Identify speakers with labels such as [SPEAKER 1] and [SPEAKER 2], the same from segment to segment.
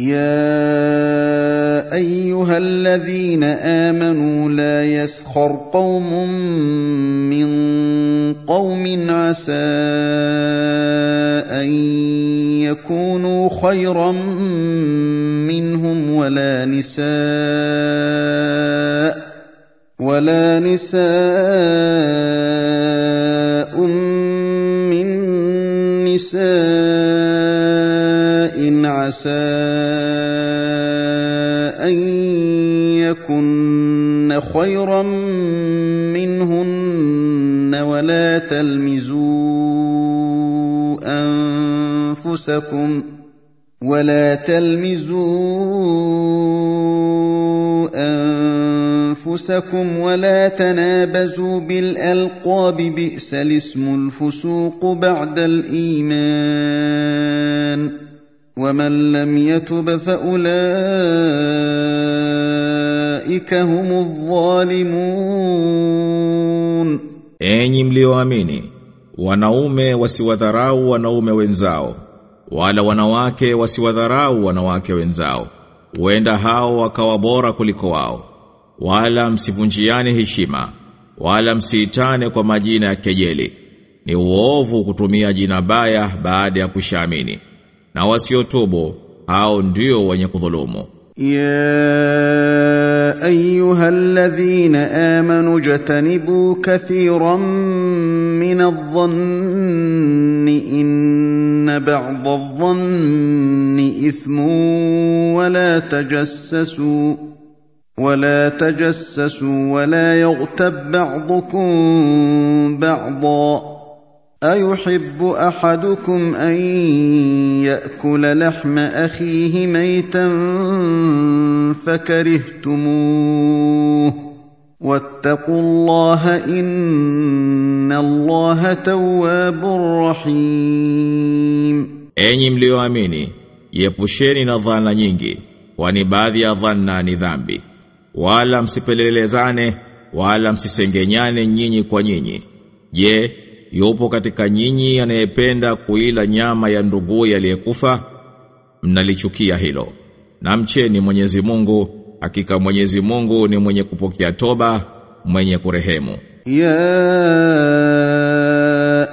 [SPEAKER 1] يا ايها الذين امنوا لا يسخر قوم من قوم عسى ان يكونوا خيرا منهم ولا نساء ولا نساء من نساء عسى ان يكن خيرا منهن ولا تلمزوا انفسكم ولا تلمزوا انفسكم ولا تنابزوا بالالقاب بئس الاسم الفسوق بعد الايمان ومن لم يتب فاولئك هم الظالمون
[SPEAKER 2] enyi mlioamini wanaume wasiwadharau wanaume wenzao wala wanawake wasiwadharau wanawake wenzao huenda hao wakawa bora kuliko wao wala msivunjiane heshima wala msiitane kwa majina ya kejeli ni uovu kutumia jina baya baada ya kushaamini na wasiotubu hao ndio wenye kudhulumu
[SPEAKER 1] يا ايها الذين امنوا اجتنبوا كثيرا من الظن ان بعض الظن اثم ولا تجسسوا ولا تجسسوا ولا يغتب بعضكم بعضا ايحب احدكم ان ياكل لحم اخيه ميتا فكرهتموه واتقوا الله ان الله تواب رحيم
[SPEAKER 2] enyi mlioamini yepusheni na dhana nyingi kwani baadhi ya dhana ni dhambi wala msipelelezane wala msisengenyane nyinyi kwa nyinyi je yupo katika nyinyi anayependa kuila nyama ya ndugu aliyekufa mnalichukia hilo na mcheni Mwenyezi Mungu hakika Mwenyezi Mungu ni mwenye kupokea toba mwenye kurehemu
[SPEAKER 1] ya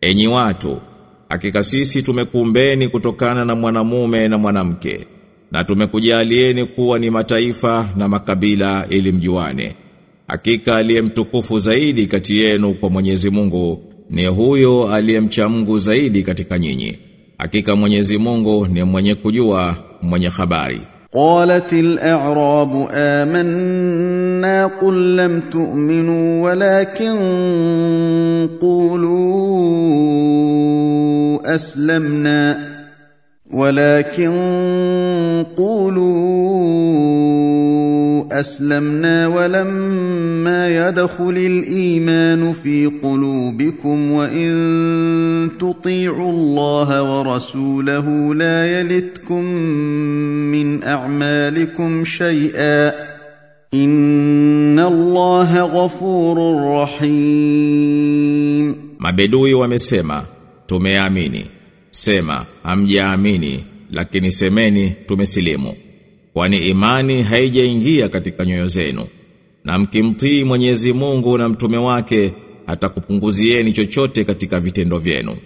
[SPEAKER 2] enyi watu hakika sisi tumekuumbeni kutokana na mwanamume na mwanamke na tumekujalieni kuwa ni mataifa na makabila ili mjuane hakika aliyemtukufu zaidi kati yenu kwa Mwenyezi Mungu ni huyo aliyemcha Mungu zaidi katika nyinyi hakika Mwenyezi Mungu ni mwenye kujua mwenye habari
[SPEAKER 1] قالت الاعراب امنا قل لم تؤمنوا ولكن قولوا اسلمنا ولكن قولوا اسلمنا ولما يدخل الايمان في قلوبكم وان تطيعوا الله ورسوله لا يلتكم من اعمالكم شيئا ان الله غفور
[SPEAKER 2] رحيم mabedui wamesema tumeamini Sema, hamjaamini, lakini semeni tumesilimu. Kwani imani haijaingia katika nyoyo zenu. Na mkimtii Mwenyezi Mungu na mtume wake atakupunguzieni chochote katika vitendo vyenu.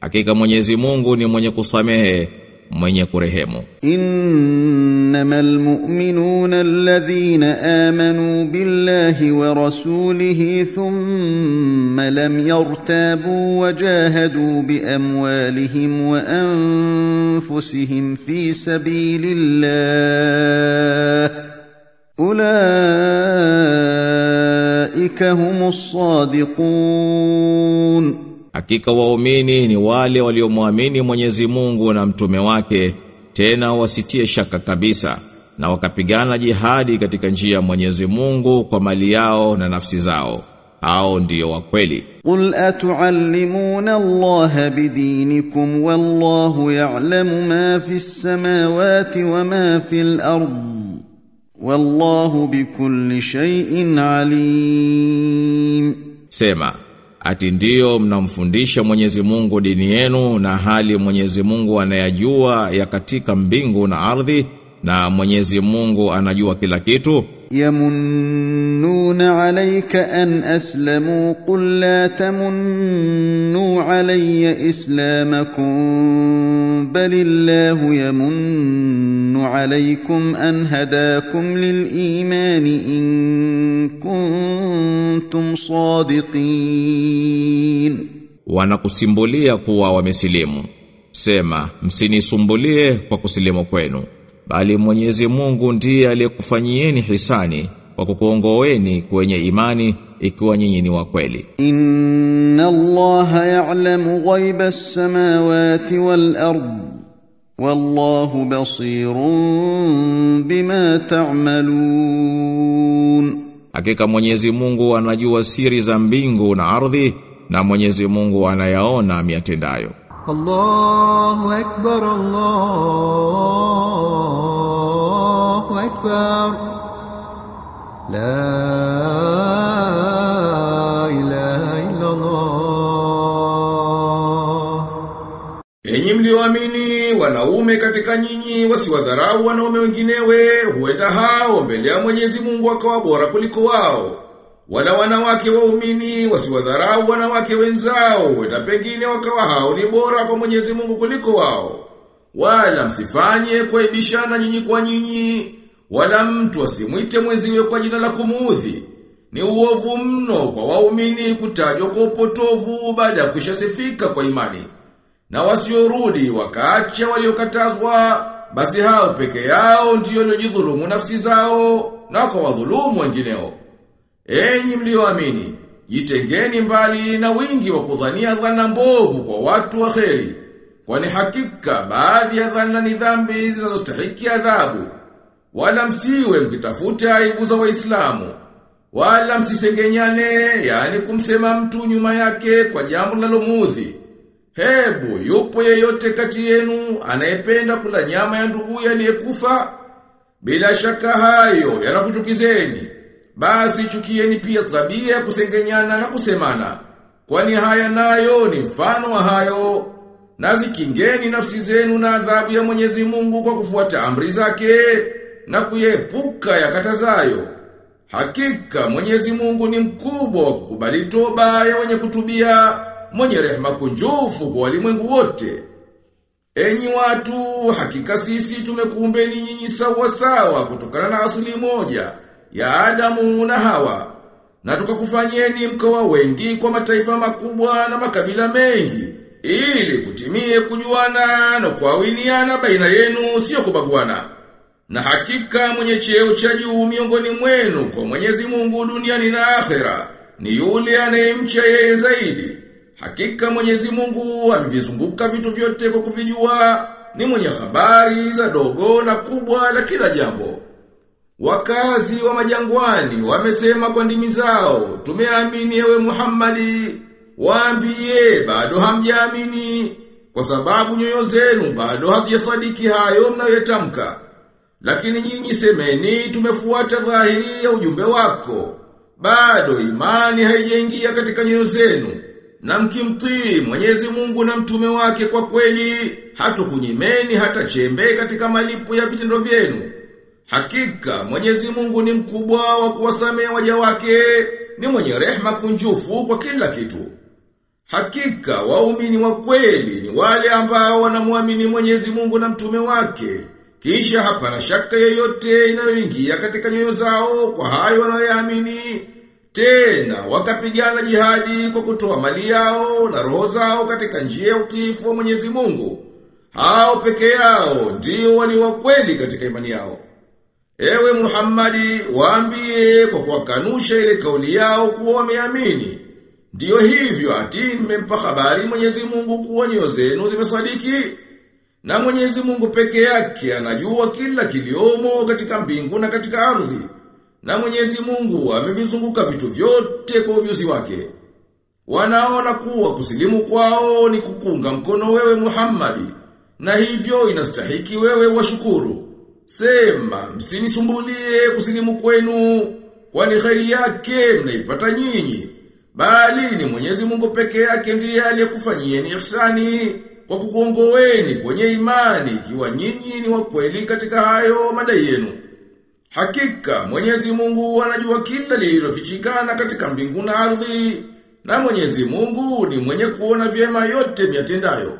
[SPEAKER 2] Hakika Mwenyezi Mungu ni mwenye kusamehe, mwenye kurehemu
[SPEAKER 1] innamal mu'minuna alladhina amanu billahi wa rasulihi thumma lam yartabu wa jahadu bi amwalihim wa anfusihim fi sabilillah ulaika
[SPEAKER 2] humus sadiqun Hakika waumini ni wale waliomwamini Mwenyezi Mungu na mtume wake, tena wasitie shaka kabisa, na wakapigana jihadi katika njia ya Mwenyezi Mungu kwa mali yao na nafsi zao. Hao ndio wa kweli.
[SPEAKER 1] Qul atuallimuna Allah bidinikum wallahu ya'lamu ma fi samawati wa ma fi al-ard wallahu bikulli shay'in alim.
[SPEAKER 2] Sema ati ndio mnamfundisha Mwenyezi Mungu dini yenu na hali Mwenyezi Mungu anayajua ya katika mbingu na ardhi na Mwenyezi Mungu anajua kila kitu
[SPEAKER 1] يمنون عليك أن أسلموا قل لا تمنوا علي إسلامكم بل الله يمن عليكم أن هداكم للإيمان إن كنتم
[SPEAKER 2] صادقين wanakusimbulia kuwa wamesilimu sema msinisumbulie kwa kusilimu kwenu bali Mwenyezi Mungu ndiye aliyekufanyieni hisani kwa kukuongoeni kwenye imani ikiwa nyinyi ni wa kweli.
[SPEAKER 1] Inna Allaha ya'lamu ghaiba as-samawati wal ard wallahu basirun bima
[SPEAKER 2] ta'malun. Hakika Mwenyezi Mungu anajua siri za mbingu na ardhi na Mwenyezi Mungu anayaona miatendayo.
[SPEAKER 1] Allahu Ekber, Allahu Ekber. La ilahe illallah.
[SPEAKER 3] Enyi mlioamini, wanaume katika nyinyi wasiwadharau wanaume wenginewe, huenda hao mbele ya Mwenyezi Mungu akawa bora kuliko wao Wala wanawake waumini wasiwadharau wanawake wenzao, wenda pengine wakawa hao ni bora kwa Mwenyezi Mungu kuliko wao. Wala msifanye kuaibishana nyinyi kwa nyinyi, wala mtu asimwite mwenziwe kwa jina la kumuudhi. Ni uovu mno kwa waumini kutajwa kwa upotovu baada ya kushasifika kwa imani. Na wasiorudi wakaacha waliokatazwa, basi hao peke yao ndio waliojidhulumu nafsi zao na kwa wadhulumu wengineo. Enyi mlioamini, jitengeni mbali na wingi wa kudhania dhana mbovu kwa watu wa kheri. Kwani hakika baadhi ya dhana ni dhambi zinazostahiki adhabu. Wala msiwe mkitafuta aibu za Waislamu. Wala msisengenyane, yani kumsema mtu nyuma yake kwa jambo linalomudhi. Hebu yupo yeyote kati yenu anayependa kula nyama ya ndugu aliyekufa bila shaka hayo yanakuchukizeni. Basi chukieni pia tabia ya kusengenyana na kusemana. Kwani haya nayo ni mfano wa hayo. Na zikingeni nafsi zenu na adhabu ya Mwenyezi Mungu kwa kufuata amri zake na kuyepuka yakatazayo. Hakika Mwenyezi Mungu ni mkubwa wa kukubali toba ya wenye kutubia, mwenye rehema kunjufu kwa walimwengu wote. Enyi watu, hakika sisi tumekuumbeni nyinyi sawa sawa kutokana na asili moja ya Adamu na Hawa na tukakufanyeni mkawa wengi kwa mataifa makubwa na makabila mengi ili kutimie kujuana na kuawiniana baina yenu sio kubaguana na hakika mwenye cheo cha juu miongoni mwenu kwa Mwenyezi Mungu duniani na akhera ni yule anayemcha yeye zaidi hakika Mwenyezi Mungu amevizunguka vitu vyote kwa kuvijua ni mwenye habari za dogo na kubwa la kila jambo Wakazi wa majangwani wamesema kwa ndimi zao, tumeamini ewe Muhammadi, waambie bado hamjaamini, kwa sababu nyoyo zenu bado hazijasadiki hayo mnayotamka. Lakini nyinyi semeni tumefuata dhahiri ya ujumbe wako. Bado imani haijaingia katika nyoyo zenu. Na mkimtii Mwenyezi Mungu na mtume wake kwa kweli, hatukunyimeni hata chembe katika malipo ya vitendo vyenu. Hakika Mwenyezi Mungu ni mkubwa wa kuwasamehe waja wake, ni mwenye rehema kunjufu kwa kila kitu. Hakika waumini wa kweli ni wale ambao wanamwamini Mwenyezi Mungu na mtume wake. Kisha hapana shaka yoyote inayoingia katika nyoyo zao kwa hayo wanayoamini. Tena wakapigana jihadi kwa kutoa mali yao na roho zao katika njia ya utiifu wa Mwenyezi Mungu. Hao peke yao ndio walio kweli katika imani yao. Ewe Muhammadi waambie kwa kuwakanusha ile kauli yao kuwa wameamini. Ndiyo hivyo ati mmempa habari Mwenyezi Mungu kuwa nyoyo zenu zimesadiki. Na Mwenyezi Mungu peke yake anajua kila kiliomo katika mbingu na katika ardhi. Na Mwenyezi Mungu amevizunguka vitu vyote kwa ujuzi wake. Wanaona kuwa kusilimu kwao ni kukunga mkono wewe Muhammadi. Na hivyo inastahiki wewe washukuru. Sema, msinisumbulie kusini mkwenu, kwani kheri yake mnaipata nyinyi. Bali ni Mwenyezi Mungu peke yake ndiye ni ihsani kwa kukuongoweni kwenye imani ikiwa nyinyi ni wa kweli katika hayo madai yenu. Hakika Mwenyezi Mungu anajua kila lililofichikana katika mbingu na ardhi na Mwenyezi Mungu ni mwenye kuona vyema yote miatendayo.